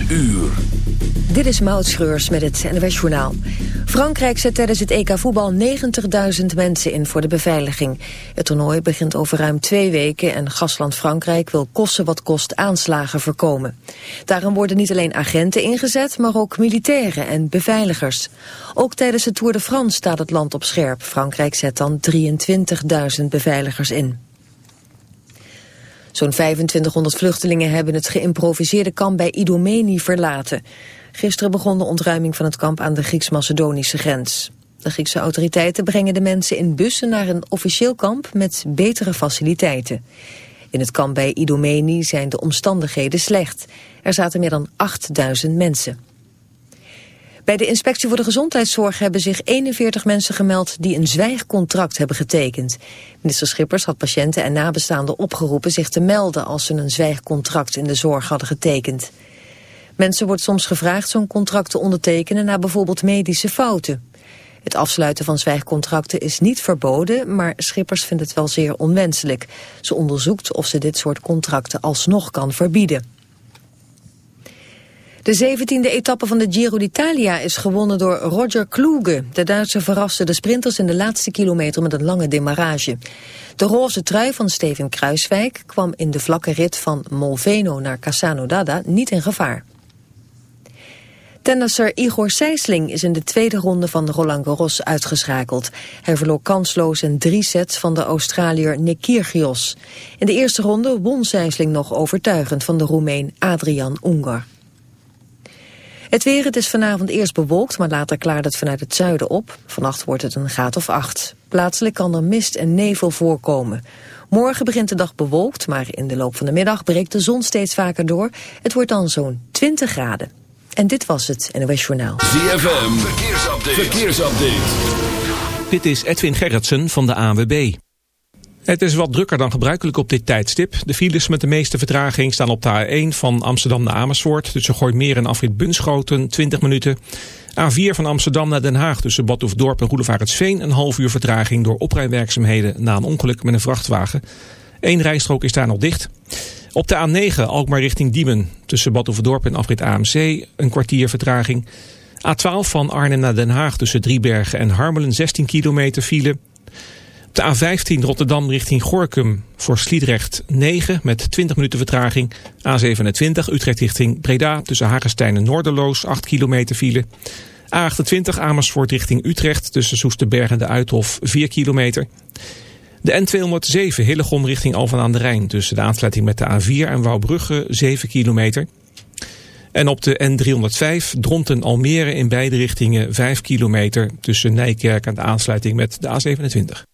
Uur. Dit is Maud Schreurs met het NWS Journaal. Frankrijk zet tijdens het EK voetbal 90.000 mensen in voor de beveiliging. Het toernooi begint over ruim twee weken en gastland Frankrijk wil kosten wat kost aanslagen voorkomen. Daarom worden niet alleen agenten ingezet, maar ook militairen en beveiligers. Ook tijdens de Tour de France staat het land op scherp. Frankrijk zet dan 23.000 beveiligers in. Zo'n 2500 vluchtelingen hebben het geïmproviseerde kamp bij Idomeni verlaten. Gisteren begon de ontruiming van het kamp aan de Grieks-Macedonische grens. De Griekse autoriteiten brengen de mensen in bussen naar een officieel kamp met betere faciliteiten. In het kamp bij Idomeni zijn de omstandigheden slecht. Er zaten meer dan 8000 mensen. Bij de inspectie voor de gezondheidszorg hebben zich 41 mensen gemeld die een zwijgcontract hebben getekend. Minister Schippers had patiënten en nabestaanden opgeroepen zich te melden als ze een zwijgcontract in de zorg hadden getekend. Mensen wordt soms gevraagd zo'n contract te ondertekenen na bijvoorbeeld medische fouten. Het afsluiten van zwijgcontracten is niet verboden, maar Schippers vindt het wel zeer onwenselijk. Ze onderzoekt of ze dit soort contracten alsnog kan verbieden. De zeventiende etappe van de Giro d'Italia is gewonnen door Roger Kluge. De Duitse verraste de sprinters in de laatste kilometer met een lange demarrage. De roze trui van Steven Kruiswijk kwam in de vlakke rit van Molveno naar Cassano d'Adda niet in gevaar. Tennisser Igor Sijsling is in de tweede ronde van Roland Garros uitgeschakeld. Hij verloor kansloos in drie sets van de Australiër Nick Kyrgios. In de eerste ronde won Sijsling nog overtuigend van de Roemeen Adrian Ungar. Het weer, het is vanavond eerst bewolkt, maar later klaart het vanuit het zuiden op. Vannacht wordt het een graad of acht. Plaatselijk kan er mist en nevel voorkomen. Morgen begint de dag bewolkt, maar in de loop van de middag breekt de zon steeds vaker door. Het wordt dan zo'n 20 graden. En dit was het NOS Journaal. ZFM, verkeersupdate. verkeersupdate. Dit is Edwin Gerritsen van de AWB. Het is wat drukker dan gebruikelijk op dit tijdstip. De files met de meeste vertraging staan op de A1 van Amsterdam naar Amersfoort... tussen Gooimeer en Afrit Bunschoten, 20 minuten. A4 van Amsterdam naar Den Haag tussen Badhoefdorp en Roelevaretsveen... een half uur vertraging door oprijwerkzaamheden na een ongeluk met een vrachtwagen. Eén rijstrook is daar nog dicht. Op de A9 Alkmaar richting Diemen tussen Badhoevedorp en afrit AMC een kwartier vertraging. A12 van Arnhem naar Den Haag tussen Driebergen en Harmelen 16 kilometer file. De A15 Rotterdam richting Gorkum voor Sliedrecht 9 met 20 minuten vertraging. A27 Utrecht richting Breda tussen Hagestein en Noorderloos 8 kilometer file. A28 Amersfoort richting Utrecht tussen Soesterberg en de Uithof 4 kilometer. De N207 Hillegom richting Alphen aan de Rijn tussen de aansluiting met de A4 en Wouwbrugge 7 kilometer. En op de N305 Dronten-Almere in beide richtingen 5 kilometer tussen Nijkerk en de aansluiting met de A27.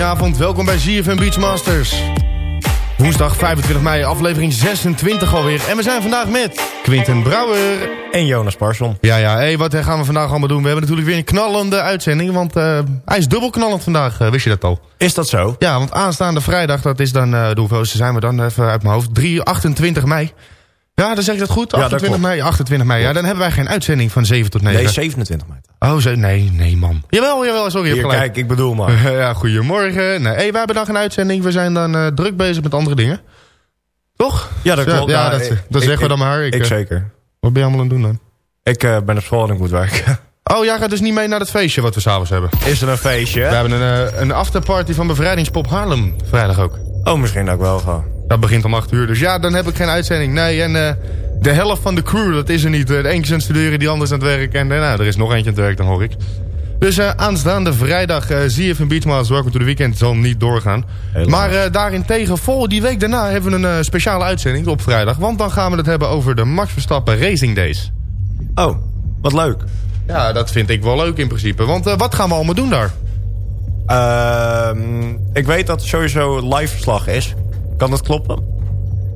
Goedenavond. Welkom bij ZFM Beachmasters. Woensdag 25 mei, aflevering 26 alweer. En we zijn vandaag met Quinten Brouwer. En Jonas Parson. Ja, ja, hey, wat gaan we vandaag allemaal doen? We hebben natuurlijk weer een knallende uitzending, want eh, hij is dubbel knallend vandaag. eh, wist je dat al? Is dat zo? Ja, want aanstaande vrijdag, dat is dan, eh de hoeveelste zijn we dan even uit mijn hoofd? 3, 28 mei. Ja, dan zeg ik dat goed? Ja, dat 28 klopt. mei, 28 mei. Ja, dan hebben wij geen uitzending van 7 tot 9. Nee, 27 mei. Oh, zo, nee, nee man. Jawel, jawel, sorry, Hier, gelijk. kijk, ik bedoel maar. ja, goedemorgen. Nee, hey, wij hebben dan een uitzending. We zijn dan eh, druk bezig met andere dingen. Toch? Ja, dat Ja, klopt. ja, Nou, dat- ik- dat ik- zeggen we dan maar. Ik, Ik, eh, zeker. Wat ben je allemaal aan het doen dan? Ik eh, ben op school en ik moet werken. Oh, jij gaat dus niet mee naar het feestje wat we s'avonds hebben. Is er een feestje? We hebben een, een afterparty van Bevrijdingspop Haarlem. Vrijdag ook. Oh, misschien ook wel gewoon. Dat begint om 8 uur. Dus ja, dan heb ik geen uitzending. Nee, en eh, de helft van de crew, dat is er niet. Eh, De eentje is aan het studeren, die ander is aan het werk. En eh, nou, er is nog eentje aan het werk, dan hoor ik. Dus eh, aanstaande vrijdag uh, zie je van Beachmasters Welcome to the Weekend zal niet doorgaan. Maar eh, daarentegen, vol die week daarna hebben we een speciale uitzending op vrijdag. Want dan gaan we het hebben over de Max Verstappen Racing Days. Oh, wat leuk. Ja, dat vind ik wel leuk in principe. Want wat gaan we allemaal doen daar? Ehm, ik weet dat het sowieso live verslag is. Kan dat kloppen?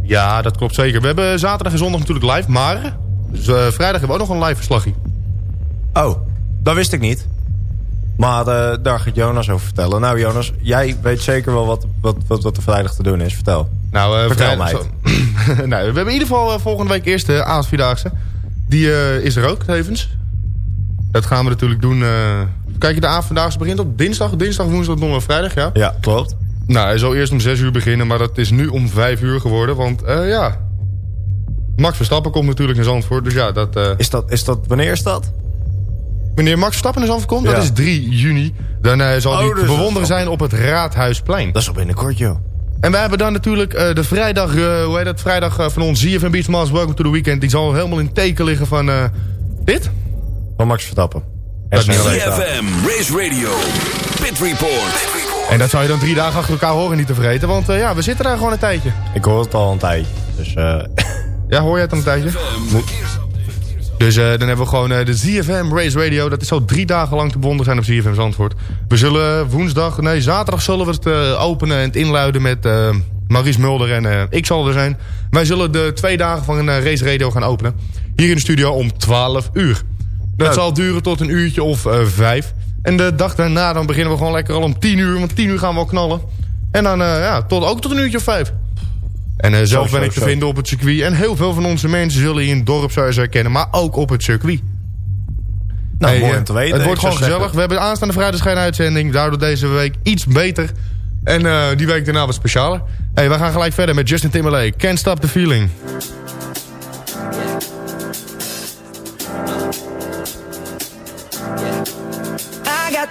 Ja, dat klopt zeker. We hebben zaterdag en zondag natuurlijk live. Maar dus, eh, vrijdag hebben we ook nog een live verslagje. Oh, dat wist ik niet. Maar eh, daar gaat Jonas over vertellen. Nou Jonas, jij weet zeker wel wat, wat, wat, wat er vrijdag te doen is. Vertel. Nou, eh, Vertel vrijdag- nou, we hebben in ieder geval volgende week eerst de AS-Vierdaagse. Die is er ook tevens. Dat gaan we natuurlijk doen. kijk, de avonddaagse begint op dinsdag. Dinsdag, woensdag, donderdag, vrijdag, ja. Ja, klopt. Nou, hij zou eerst om 6 uur beginnen, maar dat is nu om 5 uur geworden. Want eh, ja, Max Verstappen komt natuurlijk in Zandvoort. Dus ja, dat, eh, Is dat, is dat, wanneer is dat? wanneer Max Verstappen in Zandvoort komt, Ja. dat is 3 juni. Dan zal Oh, hij dus te bewonderen zijn op het Raadhuisplein. Dat is al binnenkort, joh. En wij hebben dan natuurlijk eh, de vrijdag, eh, hoe heet dat, vrijdag van ons ZFM Beachmasters Welcome to the Weekend. Die zal helemaal in het teken liggen van eh, dit. Van Max Verstappen. Race. CFM, Race Radio, Pit Report. En dat zou je dan drie dagen achter elkaar horen niet te vergeten. Want eh, ja, we zitten daar gewoon een tijdje. Ik hoor het al een tijdje. Dus eh Ja, hoor jij het dan een tijdje? Dus eh, dan hebben we gewoon de ZFM Race Radio. Dat is al drie dagen lang te bewonderen zijn op ZFM Zandvoort. We zullen woensdag, nee zaterdag zullen we het openen en het inluiden met Maurice Mulder en ik zal er zijn. Wij zullen de twee dagen van een Race Radio gaan openen. Hier in de studio om 12 uur. Dat Ja. zal duren tot een uurtje of vijf. En de dag daarna dan beginnen we gewoon lekker al om 10 uur. Want 10 uur gaan we al knallen. En dan eh, ja, tot, ook tot een uurtje of vijf. En eh, zelf ben ik te vinden op het circuit. En heel veel van onze mensen zullen hier in het dorp ze herkennen. Maar ook op het circuit. nou, Hey, mooi om te weten. Het wordt zou gewoon gezellig. zeggen- We hebben aanstaande vrijdag geen uitzending. Daardoor deze week iets beter. En eh, die week daarna wat specialer. Hey, we gaan gelijk verder met Justin Timberlake. Can't Stop the Feeling.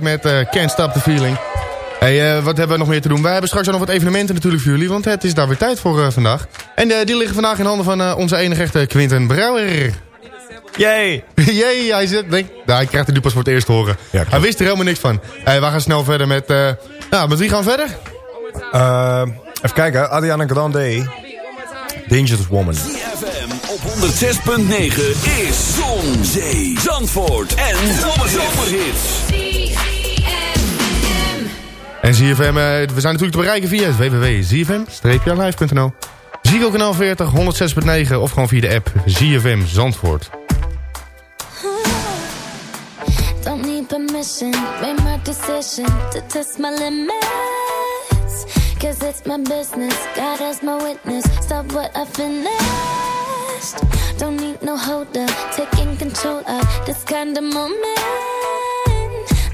Met eh, Can't Stop the Feeling. Hey, eh, wat hebben we nog meer te doen? Wij hebben straks ook nog wat evenementen natuurlijk voor jullie, want het is daar weer tijd voor eh, vandaag. En eh, die liggen vandaag in handen van eh, onze enige echte Quinten Brouwer. Yay! Jee, hij zit, denk, nou, hij krijgt het nu pas voor het eerst te horen. Ja, hij wist er helemaal niks van. Hey, we gaan snel verder met, eh nou, met wie gaan we verder? Eh, even kijken, Ariana Grande. Dangerous Woman. ZFM op 106.9 is Zon, Zee, Zandvoort en Zomerhits. En ZFM, eh, we zijn natuurlijk te bereiken via www.zfm-live.nl Ziggo kanaal 40, 106.9 of gewoon via de app ZFM Zandvoort. Don't need permission, made my decision to test my limits. Cause it's my business, God as my witness. Stop what I finished. Don't need no holder, taking control of this kind of moment.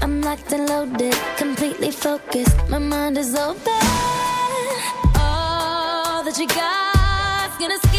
I'm locked and loaded, completely focused. My mind is open. All that you got's gonna skin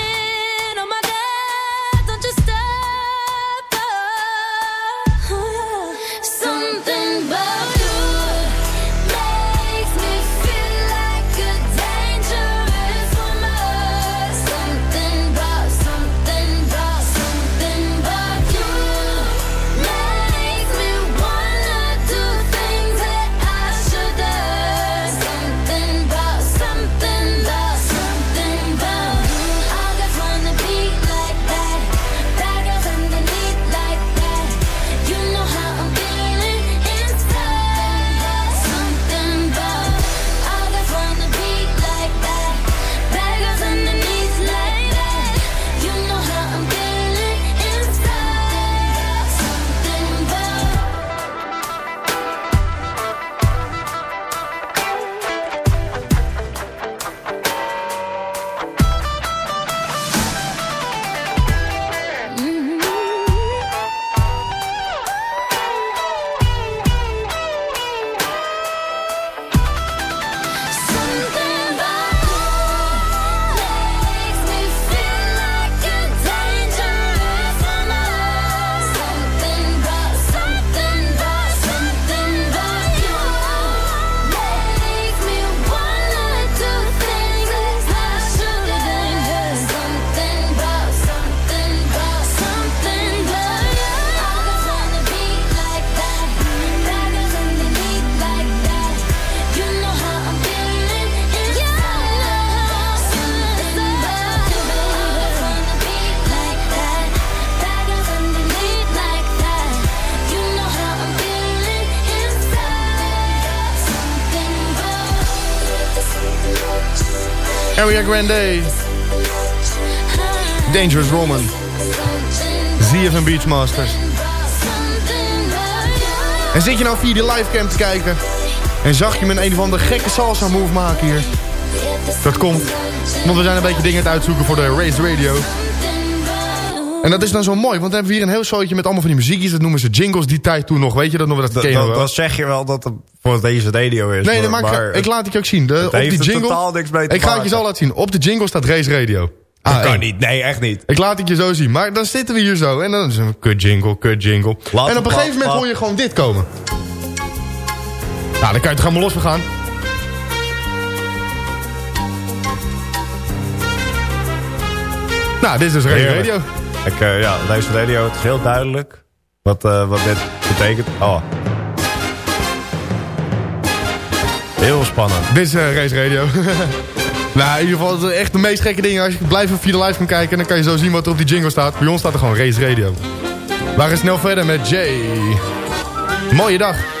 Area Grande. Dangerous Woman. ZFM Beachmasters. En zit je nou via die livecam te kijken... en zag je me een, of andere gekke salsa move maken hier... Dat komt, want we zijn een beetje dingen het uitzoeken voor de Race Radio. En dat is dan zo mooi, want dan hebben we hier een heel zootje met allemaal van die muziekjes. Dat noemen ze jingles die tijd toen nog. Weet je dat nog? Dat dan, wel. dan zeg je wel dat het voor deze radio is. Nee, maar, maar, ik, ik laat het je ook zien. De, op die jingle. niks mee te ik ga het je zo laten zien. Op de jingle staat Race Radio. dat Ah, kan niet. Nee, echt niet. Ik laat het je zo zien. Maar dan zitten we hier zo. En dan is een kut jingle, kut jingle. Laat en het op een gegeven moment hoor je gewoon dit komen. Nou, dan kan je toch helemaal los gaan. Nou, dit is dus. Radio. Ik, eh, ja, deze radio, het is heel duidelijk wat, eh, wat dit betekent. Oh. Heel spannend. Dit is eh, Race Radio. nou, in ieder geval het echt de meest gekke dingen. Als je blijft via de live kan kijken, dan kan je zo zien wat er op die jingle staat. Bij ons staat er gewoon Race Radio. We gaan snel verder met Jay. Mooie dag.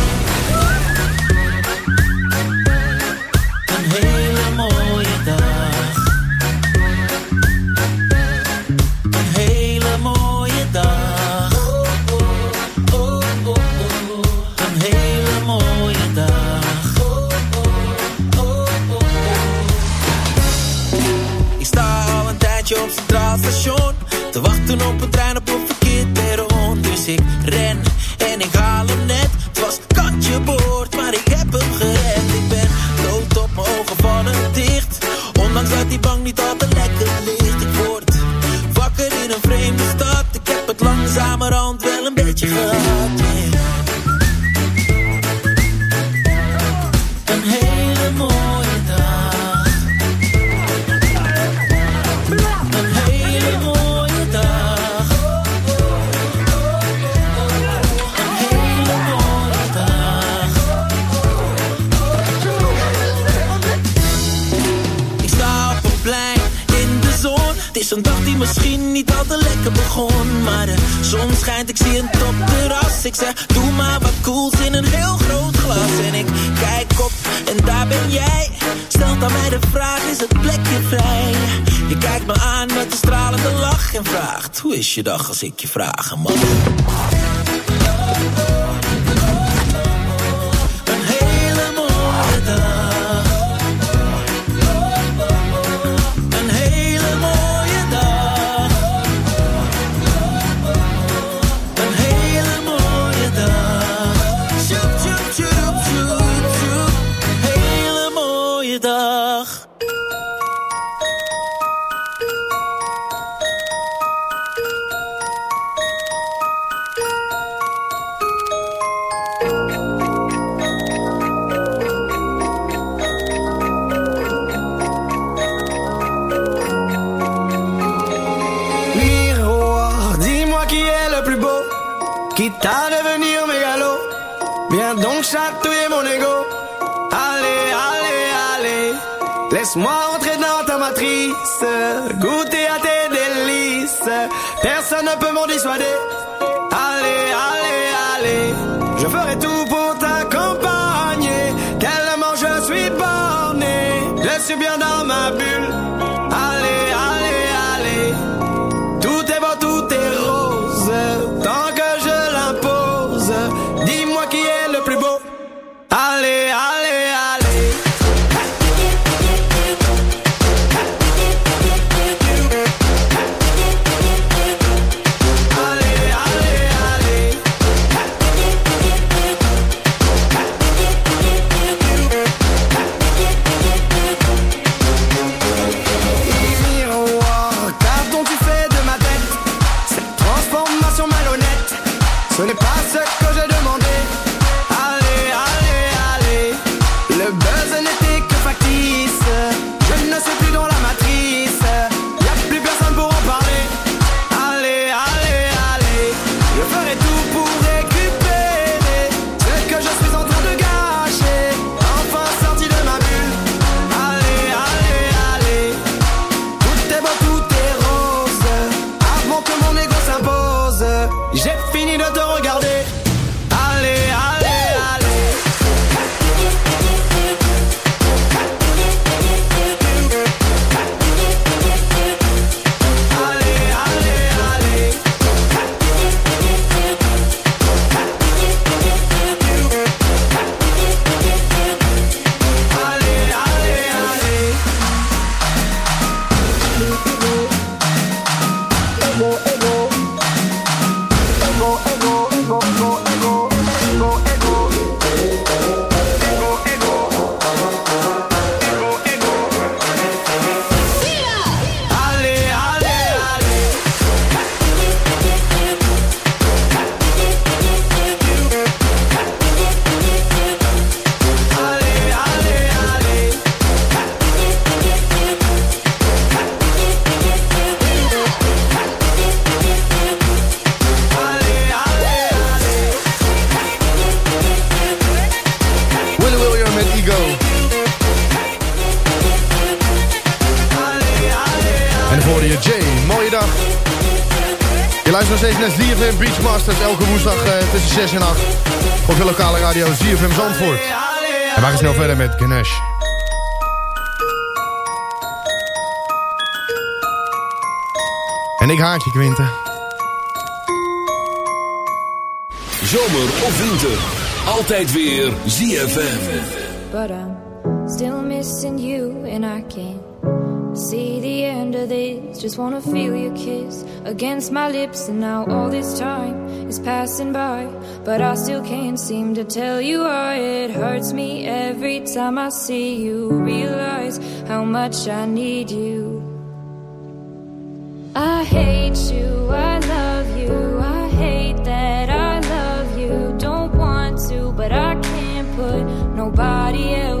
Wachten op een trein op een verkeerd perron. Dus ik ren en ik haal hem net. Het was kantje boord, maar ik heb hem gered. Ik ben dood op mijn ogen vallen dicht. Ondanks dat die bank niet al te lekker ligt. Ik word wakker in een vreemde stad. Ik heb het langzamerhand wel een beetje gehad. Misschien niet al te lekker begon. Maar de zon schijnt, ik zie een topterras. Ik zeg, doe maar wat cools in een heel groot glas. En ik kijk op en daar ben jij. Stelt aan mij de vraag, is het plekje vrij? Je kijkt me aan met een stralende lach en vraagt, hoe is je dag als ik je vragen mag? Ne peut m'en dissuader. Radio ZFM Zandvoort. En we gaan snel verder met Ganesh. En ik haat je, Quinten. Zomer of winter. Altijd weer ZFM. But I'm still missing you and I can't see the end of this. Just wanna feel your kiss against my lips and now all this time is passing by. But I still can't seem to tell you why it hurts me every time I see you. Realize how much I need you. I hate you, I love you, I hate that I love you. Don't want to, but I can't put nobody else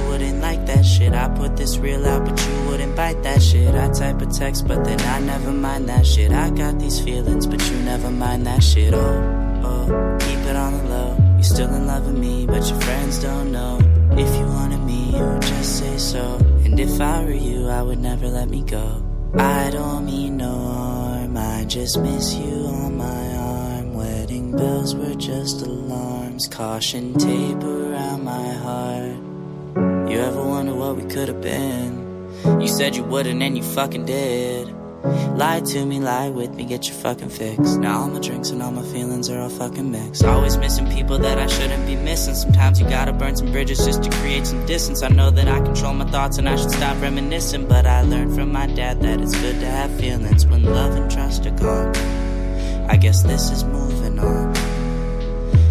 wouldn't like that shit. I put this real out, but you wouldn't bite that shit. I type a text, but then I never mind that shit. I got these feelings, but you never mind that shit. Oh, oh, keep it on the low. You're still in love with me, but your friends don't know. If you wanted me, you would just say so. And if I were you, I would never let me go. I don't mean no harm, I just miss you on my arm. Wedding bells were just alarms, caution tape around my heart. You ever wonder what we could have been? You said you wouldn't, and you fucking did. Lie to me, lie with me, get your fucking fix. Now all my drinks and all my feelings are all fucking mixed. Always missing people that I shouldn't be missing. Sometimes you gotta burn some bridges just to create some distance. I know that I control my thoughts and I should stop reminiscing. But I learned from my dad that it's good to have feelings when love and trust are gone. I guess this is moving on.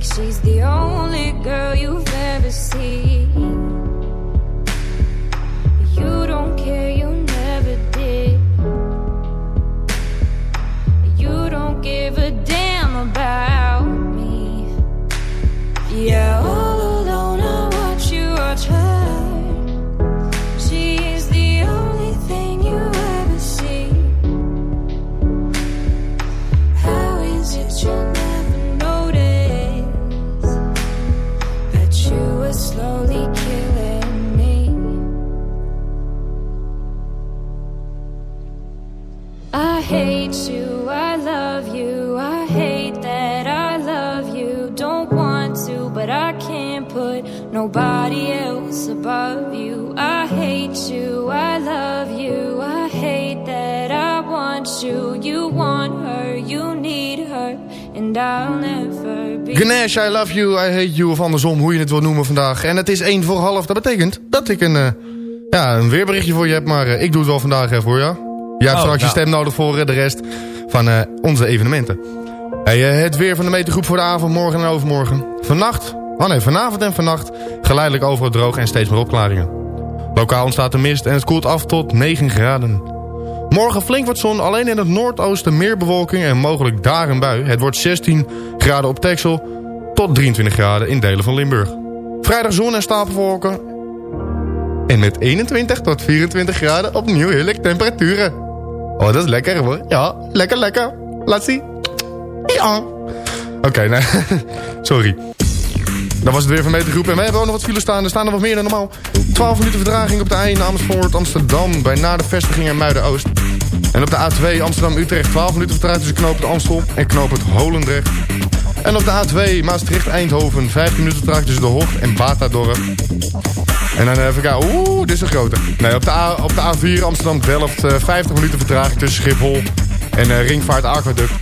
Like she's the only girl you've ever seen. I love you, I hate you, of andersom, hoe je het wil noemen vandaag. En het is 1 voor half, dat betekent dat ik een, eh, ja, een weerberichtje voor je heb, maar eh, ik doe het wel vandaag even voor jou. Je hebt Oh, straks nou. je stem nodig voor eh, de rest van onze evenementen. Hey, het weer van de metergroep voor de avond, morgen en overmorgen. Vannacht, oh nee, vanavond en vannacht geleidelijk overal droog en steeds meer opklaringen. Lokaal ontstaat er mist en het koelt af tot 9 graden. Morgen flink wat zon, alleen in het noordoosten meer bewolking en mogelijk daar een bui. Het wordt 16 graden op Texel tot 23 graden in delen van Limburg. Vrijdag zon en stapelwolken. En met 21 tot 24 graden opnieuw heerlijk temperaturen. Oh, dat is lekker hoor. Ja, lekker lekker. Laat zien. Ja. Oké, nee. Sorry. Dat was het weer van Metergroep. En we hebben ook nog wat files staan. Er staan er wat meer dan normaal. 12 minuten vertraging op de A1 Amersfoort, Amsterdam. Bij na de vestiging en Muiden-Oost. En op de A2 Amsterdam-Utrecht 12 minuten vertraging tussen knoop het Amstel en knoop het Holendrecht. En op de A2 Maastricht-Eindhoven 15 minuten vertraging tussen de Hocht en Batadorp. En dan even kijken. Oeh, dit is een grote. Nee, op de, A, op de A4 Amsterdam-Delft eh, 50 minuten vertraging tussen Schiphol en eh, Ringvaart Aquaduct.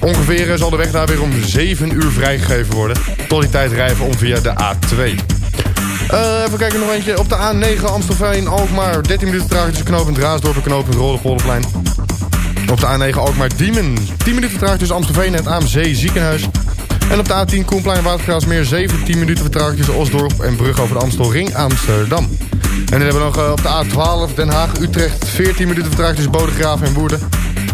Ongeveer eh, zal de weg daar weer om 7 uur vrijgegeven worden. Tot die tijd rijden we om via de A2. Eh, even kijken nog eentje. Op de A9 Amstelveen-Alkmaar 13 minuten vertraging tussen knooppunt Raasdorp en knooppunt Rode Op de A9 Alkmaar-Diemen 10 minuten vertraging tussen Amstelveen en het AMC ziekenhuis. En op de A10 Koenplein Watergraafsmeer 17 minuten vertraging tussen Osdorp en Brug over de Amstel Ring Amsterdam. En dan hebben we nog eh, op de A12 Den Haag Utrecht 14 minuten vertraging tussen Bodegraaf en Woerden.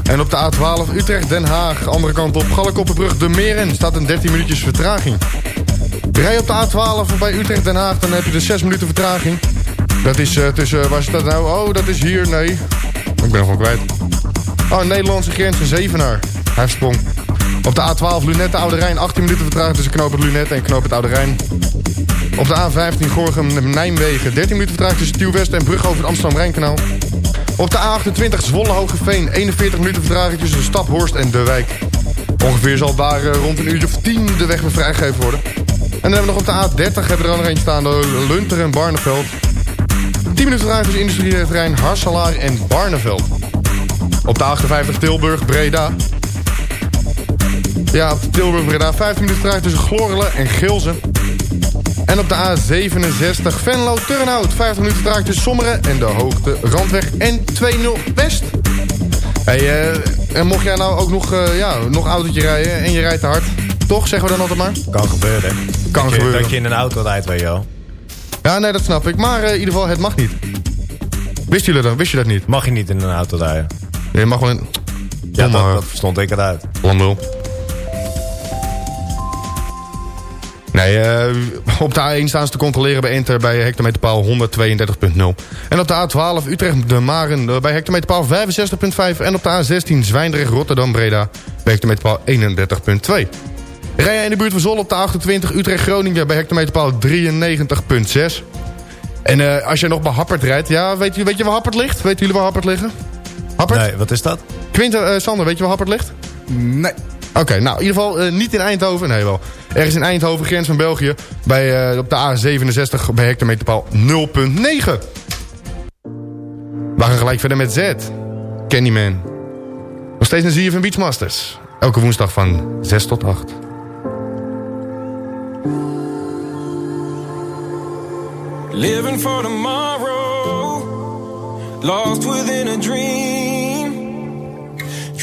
En op de A12 Utrecht Den Haag andere kant op Gallenkoppenbrug de Meren staat een 13 minuutjes vertraging. Rij op de A12 bij Utrecht Den Haag dan heb je dus 6 minuten vertraging. Dat is eh, tussen, waar staat nou? Oh, dat is hier, nee. Ik ben gewoon kwijt. Oh, Nederlandse grens, een Zevenaar. Hij sprong. Op de A12 Lunette Oude Rijn 18 minuten vertraging tussen knooppunt Lunette en knooppunt Oude Rijn. Op de A15 Gorgem Nijmegen 13 minuten vertraging tussen Tielwest en Brug over het Amsterdam-Rijnkanaal. Op de A28 Zwolle Hogeveen 41 minuten vertraging tussen Staphorst en De Wijk. Ongeveer zal daar eh, rond een uur of 10 de weg weer vrijgegeven worden. En dan hebben we nog op de A30 hebben we er nog een staan, Lunter en Barneveld. 10 minuten vertraging tussen industrieterrein Harselaar en Barneveld. Op de 58 Tilburg Breda ja, op de Tilburg Breda. 15 minuten vertraging tussen Glorelen en Gilzen. En op de A67 Venlo Turnhout. 50 minuten vertraging tussen Sommeren en de Hoogte Randweg N20 West. Hey, eh, en mocht jij nou ook nog, eh ja, nog autootje rijden en je rijdt te hard. Toch, zeggen we dan altijd maar? Kan gebeuren. Kan dat je, gebeuren. Dat je in een auto rijdt, weet je wel. Ja, nee, dat snap ik. Maar eh, in ieder geval, het mag niet. Wist jullie dat? Wist je dat niet? Mag je niet in een auto rijden. Nee, je mag wel in... Ja, dat, dat verstond ik eruit. Landul. Nee, eh, op de A1 staan ze te controleren bij Enter bij hectometerpaal 132.0. En op de A12 Utrecht de Maren eh, bij hectometerpaal 65.5. En op de A16 Zwijndrecht Rotterdam Breda bij hectometerpaal 31.2. Rij jij in de buurt van Zol op de 28 Utrecht Groningen bij hectometerpaal 93.6. En eh, als je nog bij Happert rijdt, ja, weet je, weet je waar Happert ligt? Weten jullie waar Happert liggen? Happert? Nee, wat is dat? Quinten, eh, Sander, weet je waar Happert ligt? Nee. Oké, nou in ieder geval eh, niet in Eindhoven. Nee, wel. Ergens in Eindhoven, grens van België. Bij, eh, op de A67 bij hectometerpaal 0.9. We gaan gelijk verder met Z. Candyman. Nog steeds een van Beachmasters. Elke woensdag van 6 tot 8. Living for tomorrow, lost within a dream.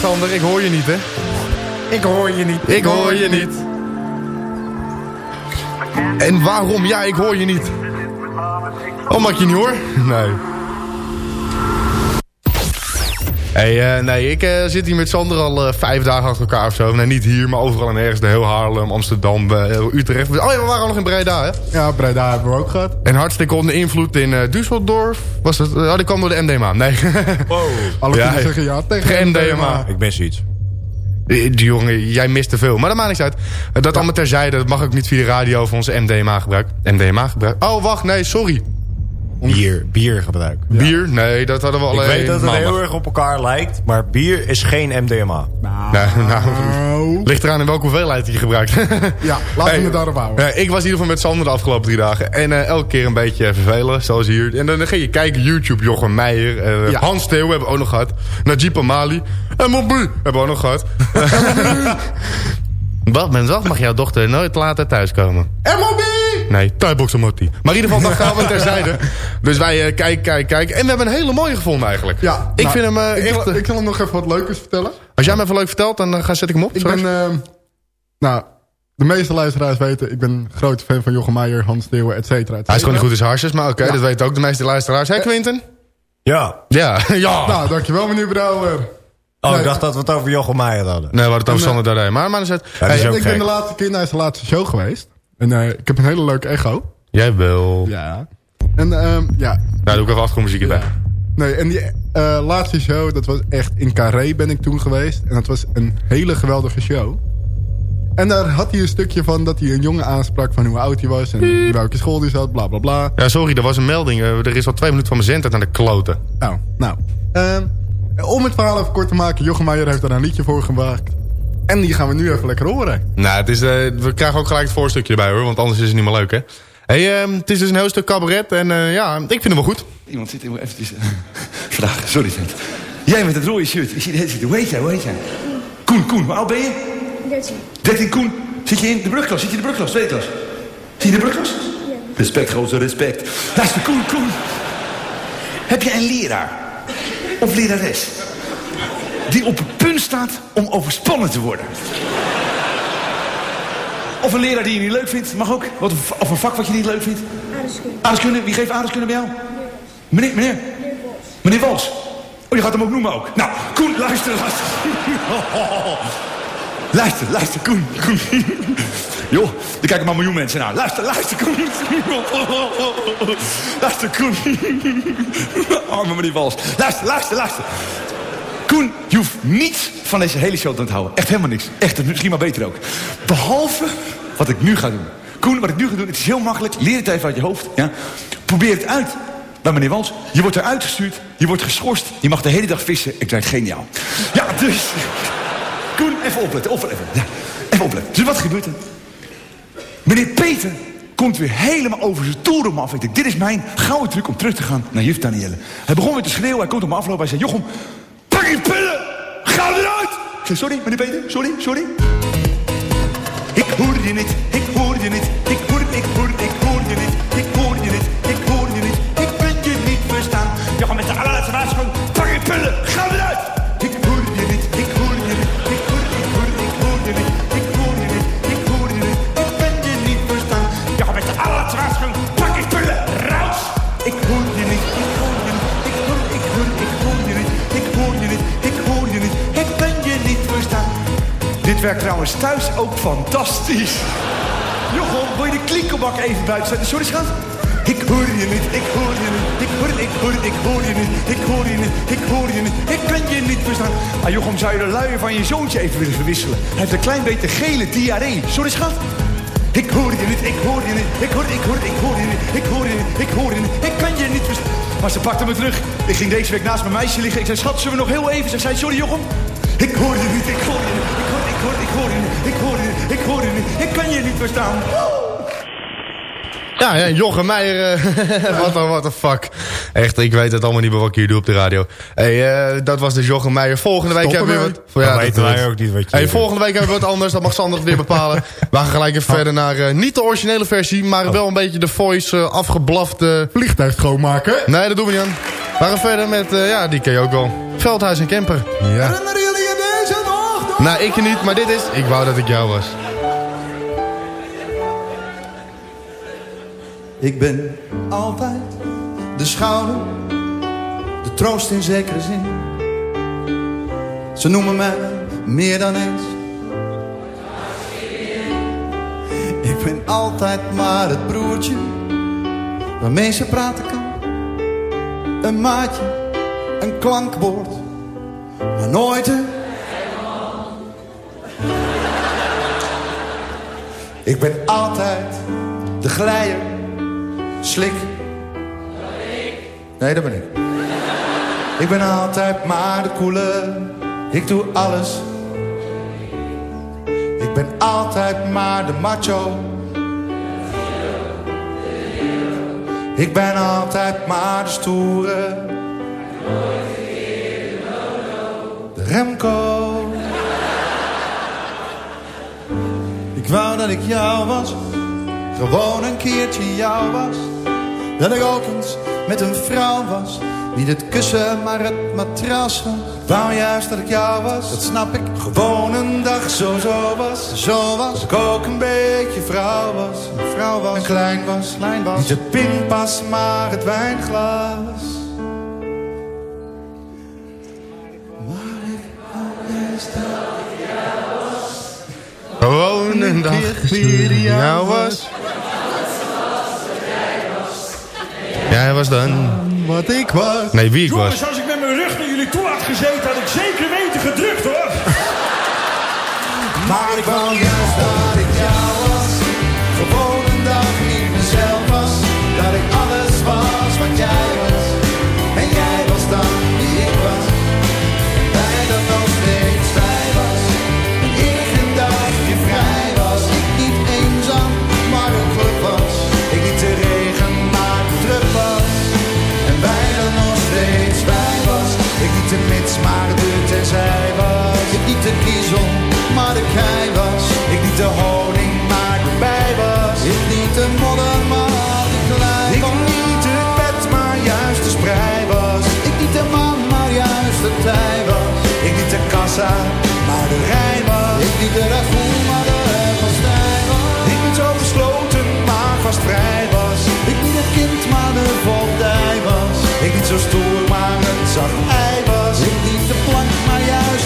Sander? Ik hoor je niet, hè? Ik hoor je niet. Ik hoor je niet. En waarom? Ja, ik hoor je niet. Oh, mag je niet hoor? Nee. Hey, eh, nee, ik eh, zit hier met Sander al eh, vijf dagen achter elkaar of zo. Nee, niet hier, maar overal en ergens. De heel Haarlem, Amsterdam, eh, Utrecht. Oh ja, we waren al nog in Breda, hè? Ja, Breda hebben we ook gehad. En hartstikke onder invloed in eh Düsseldorf. Was het? Oh, die kwam door de MDMA. Nee. Wow. Alle Ja, zeggen ja tegen geen MDMA. MDMA. Ik ben zoiets. Eh, Die jongen, jij mist te veel. Maar dat maakt niks uit. Dat allemaal terzijde. Dat mag ook niet via de radio voor onze MDMA gebruik. MDMA gebruik. Oh, wacht. Nee, sorry. Bier, biergebruik. Bier? Nee, dat hadden we Ik alleen weet dat het maandag. heel erg op elkaar lijkt, maar bier is geen MDMA. Nee, nou, ligt eraan in welke hoeveelheid je gebruikt. Ja, laten we het daarop houden. Ja, ik was in ieder geval met Sander de afgelopen drie dagen. En eh, elke keer een beetje vervelen, zoals hier. En dan, dan ga je kijken, YouTube, Jochem Meijer. eh, Ja. Hans Theo hebben we ook nog gehad. Najib Amali. En Mobu hebben we ook nog gehad. Wat, mensdag mag jouw dochter nooit later thuiskomen. MOB! Nee, Thai-boxer Motti. Maar in ieder geval, dat gaan we terzijde. Dus wij eh, kijken, kijken, kijken. En we hebben een hele mooie gevonden eigenlijk. Ja, Ik nou, vind hem eh, ik, echt... zal, eh, ik zal hem nog even wat leukers vertellen. Als jij me even leuk vertelt, dan ga, zet ik hem op. Ik straks. ben, ehm, nou, de meeste luisteraars weten, ik ben een grote fan van Jochem Meijer, Hans Steeuwen, et cetera. et Hij is gewoon niet goed in zijn harsjes, maar oké, Ja. dat weten ook de meeste luisteraars. Hé, Quinten? Ja. Ja, ja. Nou, dankjewel meneer Brouwer. Oh, Nee. ik dacht dat we het over Jochem Meijer hadden. Nee, we hadden het over Sander Dardij. Maar, maar dan Ja, die is ook ik ben de laatste keer naar zijn laatste show geweest. En eh, ik heb een hele leuke echo. Jij wil. Ja. En ehm, ja, Nou, doe ik even achtergrondmuziek erbij. Nee, en die eh, laatste show, dat was echt in Carré ben ik toen geweest. En dat was een hele geweldige show. En daar had hij een stukje van dat hij een jongen aansprak van hoe oud hij was. En welke school hij zat, bla bla bla. Ja, sorry, er was een melding. Eh, er is al twee minuten van mijn zendtijd naar de kloten. Nou, nou. ehm, om het verhaal even kort te maken. Jochem Meijer heeft daar een liedje voor gemaakt. En die gaan we nu even lekker horen. Nou, het is, eh, we krijgen ook gelijk het voorstukje erbij hoor, want anders is het niet meer leuk hè. Hey, ehm, het is dus een heel stuk cabaret en eh, ja, ik vind hem wel goed. Iemand zit even eventjes... Vraag, sorry vent. Jij met het rode shirt. Ik zie de hele tijd. Hoe heet jij, hoe heet jij? Koen, Koen, hoe oud ben je? 13. 13 Koen. Zit je in de brugklas? Zit je in de brugklas? Tweede klas? Zit je in de brugklas? Respect, grote respect. Luister, Koen, Koen. Heb jij een leraar? Of lerares? Die op het punt staat om overspannen te worden? Of een leraar die je niet leuk vindt, mag ook. Wat, of een vak wat je niet leuk vindt. Aardeskunde. Aardeskunde, wie geeft aardeskunde bij jou? Meneer, meneer? Meneer Wals. Oh, je gaat hem ook noemen ook. Nou, Koen, luister, luister. Luister, luister, Koen, Koen. Joh, er kijken maar een miljoen mensen naar. Luister, luister, Koen. Luister, Koen. Arme meneer Wals. Luister, luister, luister. Koen, je hoeft niets van deze hele show te onthouden. Echt helemaal niks. Echt, misschien maar beter ook. Behalve wat ik nu ga doen. Koen, wat ik nu ga doen, het is heel makkelijk. Leer het even uit je hoofd. Ja? Probeer het uit. Bij meneer Wals. Je wordt eruit gestuurd. Je wordt geschorst. Je mag de hele dag vissen. Ik het geniaal. Ja, dus... Koen, even opletten. opletten. Ja, even opletten. Dus wat gebeurt er? Meneer Peter komt weer helemaal over zijn toeren af. Ik denk, dit is mijn gouden truc om terug te gaan naar juf Danielle. Hij begon weer te schreeuwen. Hij komt op me aflopen. Hij zei, Jochem, je pillen. Ga eruit. Sorry, meneer Peter. Sorry, sorry. Ik hoor je niet. Ik hoor je niet. Ik hoor, ik hoor, ik hoor je niet. Ik hoor je niet. Ik hoor je niet. Ik ben je niet verstaan. Jochem, met de allerlaatste waarschuwing. Pak je pillen. Ga eruit. Dit werkt trouwens thuis ook fantastisch. Jochem, wil je de klinkerbak even buiten zetten? Sorry, schat. Ik hoor je niet, ik hoor je niet, ik hoor, ik hoor, ik hoor je niet, ik hoor je niet, ik hoor je niet, ik kan je niet verstaan. Ah, Jochem, zou je de luier van je zoontje even willen verwisselen? Hij heeft een klein beetje gele diarree. Sorry, schat. Ik hoor je niet, ik hoor je niet, ik hoor, ik hoor, ik hoor je niet, ik hoor je niet, ik hoor je niet, ik kan je niet verstaan. Maar ze pakte me terug. Ik ging deze week naast mijn meisje liggen. Ik zei, schat, zullen we nog heel even? Ze zei, sorry, Jochem. Ik hoor je niet, ik hoor je niet, ik hoor, ik hoor, ik hoor je niet, ik hoor je niet, ik hoor je niet, ik kan je niet verstaan. Ja, ja Jochem Meijer, eh, wat een what the fuck. Echt, ik weet het allemaal niet meer wat ik hier doe op de radio. Hey, eh, dat was dus Jochem Meijer. Volgende week Stoppen hebben we we? wat... Dat weten wij ook niet wat je Hey, volgende week hebben we wat anders, dat mag Sander weer bepalen. We gaan gelijk even verder naar, eh, niet de originele versie, maar wel een beetje de voice uh, afgeblafte... Vliegtuig schoonmaken. Nee, dat doen we niet aan. We gaan verder met, eh, ja, die ken je ook wel. Veldhuis en Camper. Ja. Nou, ik niet, maar dit is... Ik wou dat ik jou was. Ik ben altijd de schouder, de troost in zekere zin. Ze noemen mij meer dan eens. Ik ben altijd maar het broertje waarmee ze praten kan. Een maatje, een klankwoord, maar nooit een... Ik ben altijd de glijder Slik. Nee, dat ben ik. Ik ben altijd maar de koele. Ik doe alles. Ik ben altijd maar de macho. Ik ben altijd maar de stoere. De Remco. Wou dat ik jou was. Gewoon een keertje jou was. Dat ik ook eens met een vrouw was. Niet het kussen, maar het matras was. Wou juist dat ik jou was, dat snap ik. Gewoon een dag zo zo was. Zo was. Dat ik ook een beetje vrouw was. Een vrouw was. En klein was. Klein was. Niet de pinpas, maar het wijnglas. Een dag weer jou was. Jij was dan... Wat ik was. Nee, wie ik was. Jongens, als ik met mijn rug naar jullie toe had gezeten, had ik zeker weten gedrukt hoor. Maar ik wou niet de mits, maar de terzij was. Ik niet de kiezel, maar de kei was. Ik niet de honing, maar de bij was. Ik niet de modder, maar de klei Ik niet het bed, maar juist de sprei was. Ik niet de man, maar juist de tij was. Ik niet de kassa, maar de rij was. Ik niet de ragout, maar de pastij was. Ik niet zo gesloten, maar vast vrij was. Ik niet het kind, maar de voldij was. Ik niet zo stoer, maar het zacht ei was.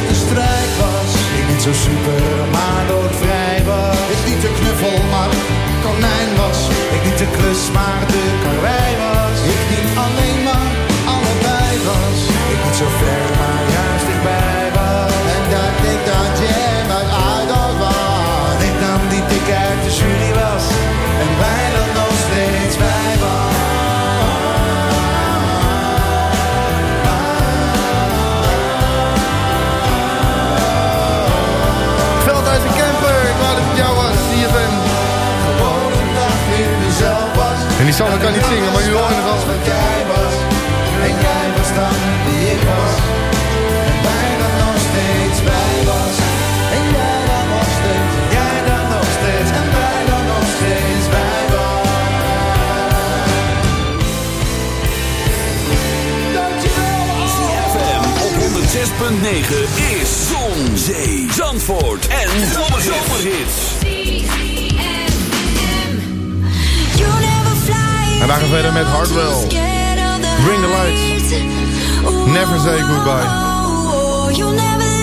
De strijd was. Ik niet zo super, maar doodvrij was. Ik niet de knuffel, maar konijn was. Ik niet de klus, maar de die zanger kan niet zingen, maar jullie horen het wel. Jij was. En jij was dan wie ik was. En wij dan nog steeds wij was. En jij dan nog steeds. Jij dan nog steeds. En wij dan nog steeds wij was. ZFM op 106.9 is Zon, Zee, Zandvoort en Zomerhits. En wij gaan verder met Hardwell. Bring the lights. Never say goodbye.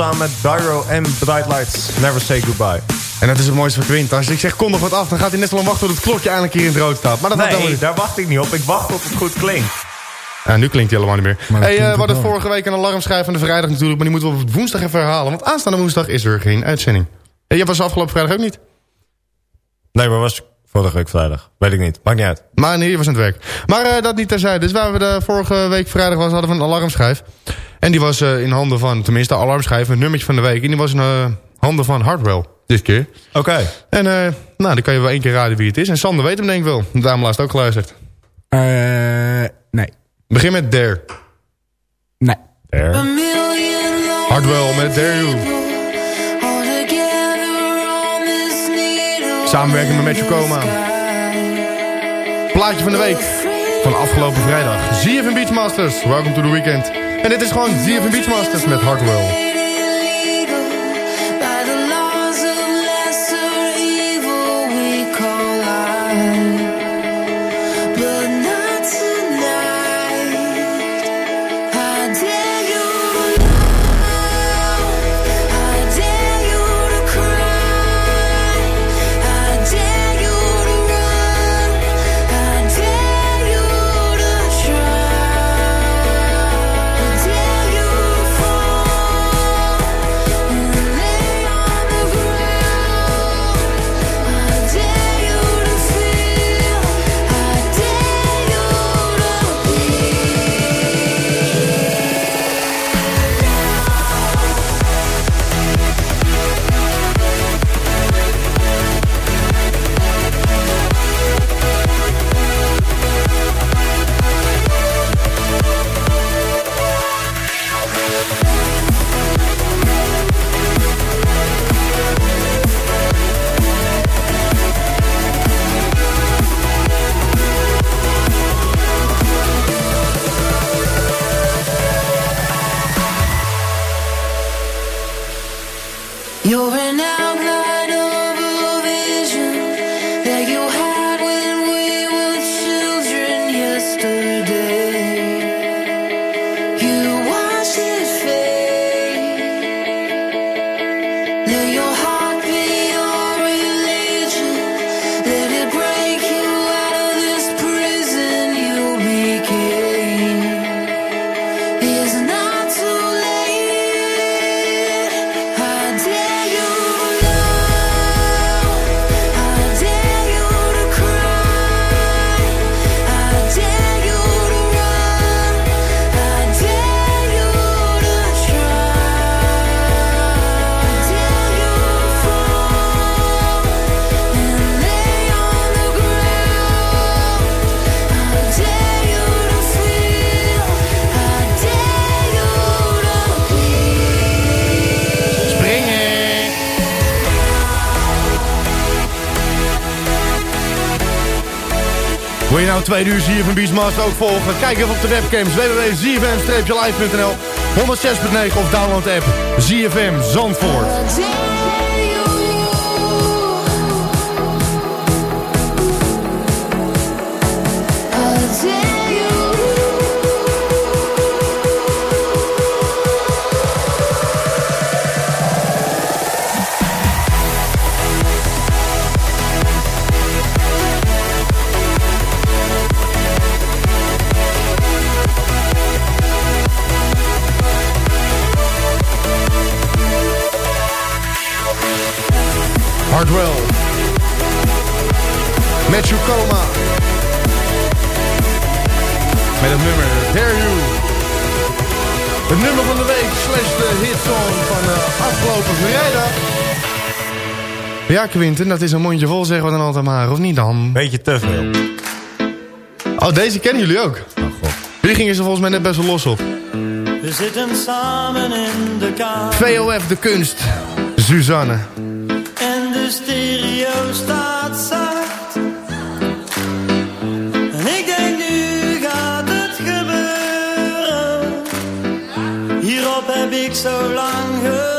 Samen met Dyro en Bright Lights. Never Say Goodbye. En dat is het mooiste van Quint. Als ik zeg kom nog wat af, dan gaat hij net zo lang wachten tot het klokje eindelijk hier in het rood staat. Maar dat Nee, helemaal niet. daar wacht ik niet op. Ik wacht tot het goed klinkt. Ja, nu klinkt hij helemaal niet meer. Hey, eh, we hadden vorige week een alarmschijf van de vrijdag natuurlijk, maar die moeten we op woensdag even herhalen. Want aanstaande woensdag is er geen uitzending. En jij was afgelopen vrijdag ook niet? Nee, maar was vorige week vrijdag. Weet ik niet. Maakt niet uit. Maar nee, je was aan het werk. Maar eh, dat niet terzijde. Dus waar we de vorige week vrijdag was, hadden we een alarmschijf. En die was eh, in handen van, tenminste de alarmschijf, een nummertje van de week. En die was in eh, handen van Hardwell, dit keer. Oké. En eh, nou, dan kan je wel één keer raden wie het is. En Sander weet hem denk ik wel. Daarom laatst ook geluisterd. Eh, nee. Begin met Dare. Nee. There. Hardwell met Dare You. Samenwerking met Matthew Coma. Plaatje van de week. Van afgelopen vrijdag. ZFM Beachmasters. Welcome to the weekend. En dit is gewoon ZFM Beachmasters met Hardwell. Nou twee uur ZFM Beachmaster ook volgen? Kijk even op de webcams www.zfm-live.nl 106.9 of download app ZFM Zandvoort. Ja, Quinten, dat is een mondje vol zeggen we dan altijd maar, of niet dan? Beetje te veel. Oh, deze kennen jullie ook? Oh god. Jullie gingen ze volgens mij net best wel los op. We zitten samen in de kamer. VOF de kunst. Suzanne. En de stereo staat zacht. En ik denk nu gaat het gebeuren. Hierop heb ik zo lang gewacht.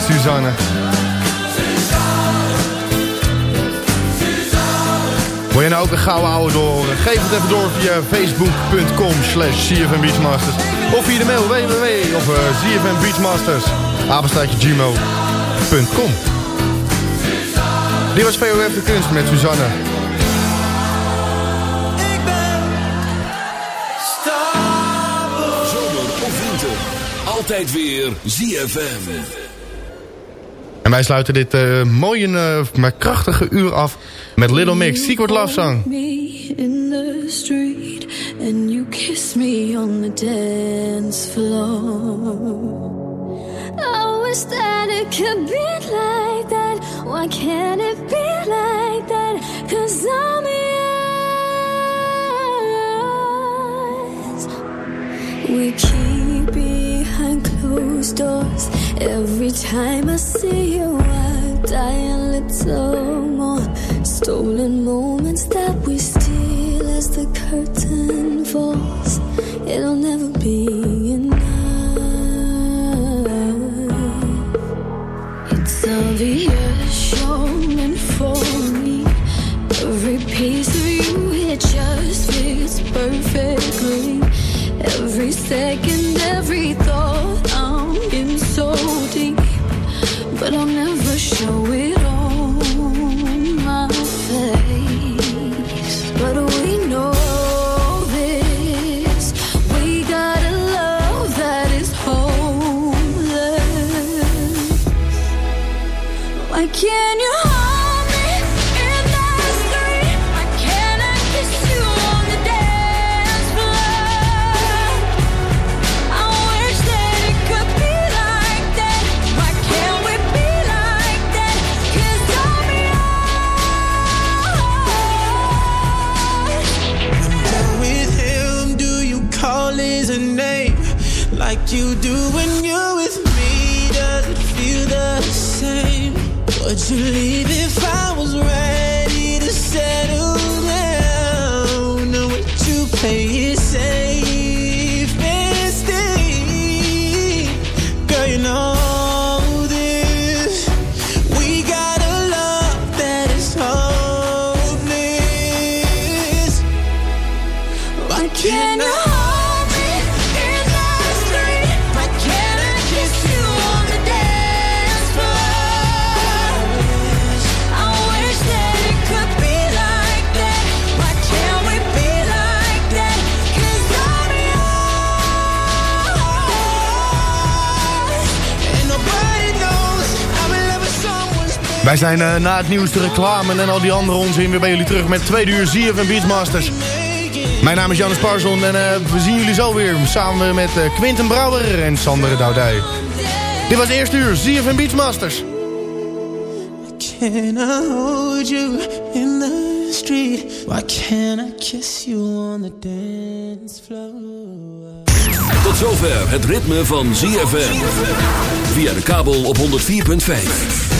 Met Suzanne. Wil je nou ook een gouden ouwe doorhoren? Geef het even door via facebook.com slash Beachmasters. Of via de mail www of Beachmasters. Apenstaatje gmail.com Dit was VOF de kunst met Suzanne. Zomer of winter. Altijd weer ZFM. En wij sluiten dit eh, mooie, eh, maar krachtige uur af met Little Mix, Secret Love Song. me in the street and you kiss me on the dance floor. I wish that it could be like that. Why can't it be like that? Cause I'm yours. We keep closed doors. Every time I see you, I die a little more. Stolen moments that we steal as the curtain falls. It'll never be enough. It's obvious you're meant for me. Every piece of you, it just fits perfectly. Every second, Why can't you to leave zijn eh, na het nieuws, de reclame en al die andere onzin weer bij jullie terug met tweede uur ZFM Beachmasters. Mijn naam is Jannes Parson en eh, we zien jullie zo weer samen met eh, Quinten Brouwer en Sander Doudij. Dit was het eerste uur ZFM Beachmasters. Can I hold you in the street? Why can't I kiss you on the dance floor? Tot zover het ritme van ZFM. Via de kabel op 104.5.